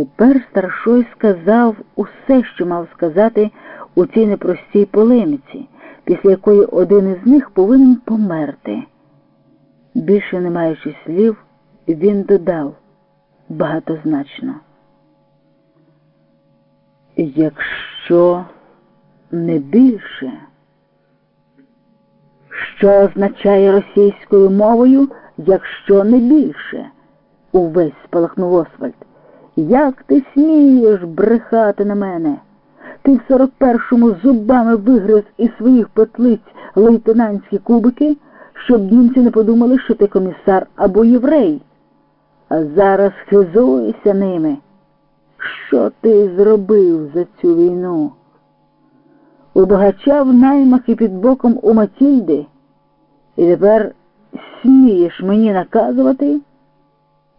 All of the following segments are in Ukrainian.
Тепер старшой сказав усе, що мав сказати у цій непростій полеміці, після якої один із них повинен померти. Більше не маючи слів, він додав багатозначно. Якщо не більше, що означає російською мовою, якщо не більше, увесь спалахнув Освальд. Як ти смієш брехати на мене? Ти в сорок першому зубами вигриз із своїх петлиць лейтенантські кубики, щоб німці не подумали, що ти комісар або єврей. А зараз хизуйся ними. Що ти зробив за цю війну? У багача в наймах і під боком у Матільди, і тепер смієш мені наказувати?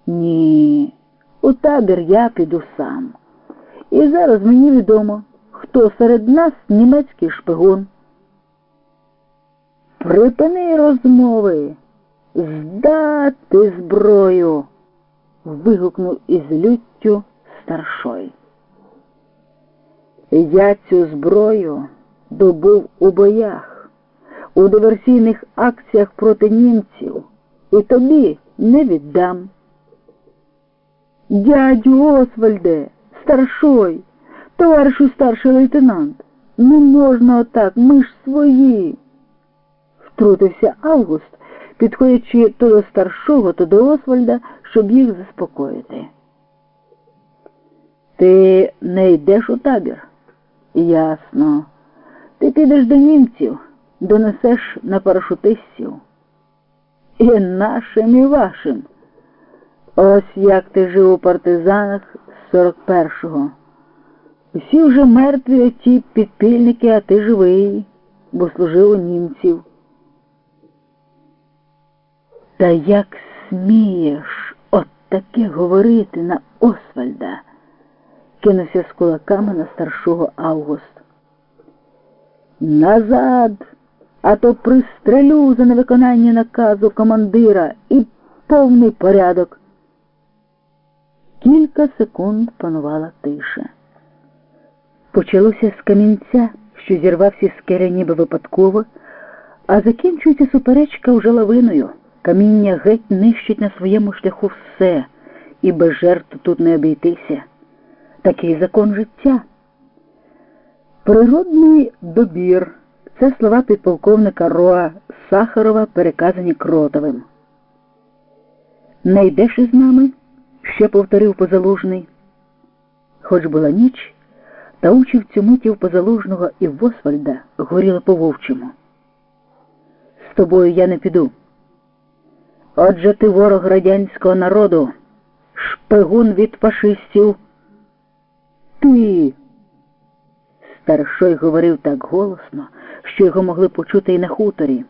Ні, у табір я піду сам. І зараз мені відомо, хто серед нас німецький шпигун. Припини розмови, здати зброю. вигукнув із люттю старшой. Я цю зброю добув у боях, у диверсійних акціях проти німців і тобі не віддам. Дядю Освальде, старшой, товаришу старший лейтенант, не можна отак, ми ж свої. Втрутився Август, підходячи то до старшого, то до Освальда, щоб їх заспокоїти. Ти не йдеш у табір? Ясно. Ти підеш до німців, донесеш на парашутистів. І нашим, і вашим. Ось як ти жив у партизанах з 41-го. Усі вже мертві оті підпільники, а ти живий, бо служив у німців. Та як смієш от таке говорити на Освальда? кинувся з кулаками на старшого Август. Назад, а то пристрелю за невиконання наказу командира і повний порядок. Кілька секунд панувала тиша. Почалося з камінця, що зірвався з скеля ніби випадково, а закінчується суперечка вже лавиною. Каміння геть нищить на своєму шляху все, і без жертв тут не обійтися. Такий закон життя. Природний добір це слова підполковника Роа Сахарова, переказані Кротовим. Не йдеш із нами? Ще повторив позалужний. Хоч була ніч, та очі в цю миті в позалужного і в Освальда горіли по вовчому. З тобою я не піду. Отже ти ворог радянського народу, шпигун від фашистів. Ти. Старшой говорив так голосно, що його могли почути і на хуторі.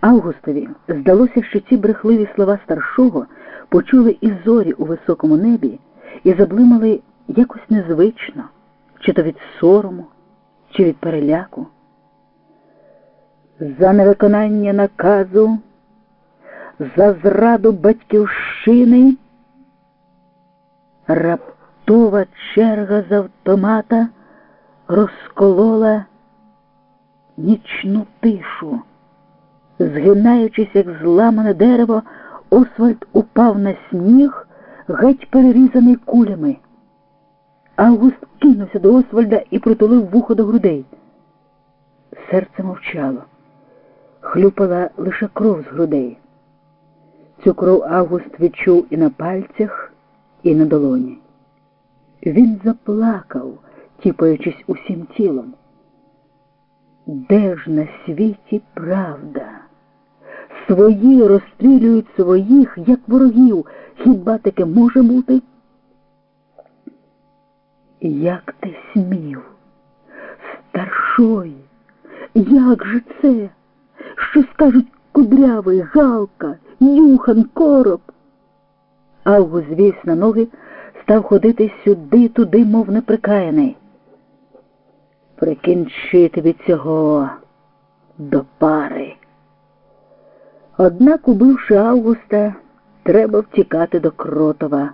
Августові здалося, що ці брехливі слова старшого почули і зорі у високому небі і заблимали якось незвично, чи то від сорому, чи від переляку. За невиконання наказу, за зраду батьківщини, раптова черга з автомата розколола нічну тишу. Згинаючись, як зламане дерево, Освальд упав на сніг, геть перерізаний кулями. Август кинувся до Освальда і притулив вухо до грудей. Серце мовчало, хлюпала лише кров з грудей. Цю кров Август відчув і на пальцях, і на долоні. Він заплакав, тіпаючись усім тілом. Де ж на світі правда? Свої розстрілюють своїх, як ворогів. Хіба таке може бути? Як ти смів? Старшой, як же це? Що скажуть кудрявий, галка, юхан, короб? Август звіз на ноги, став ходити сюди, туди, мов неприкаяний. Прикінчити від цього до пари. Однак, убивши Августа, треба втікати до Кротова.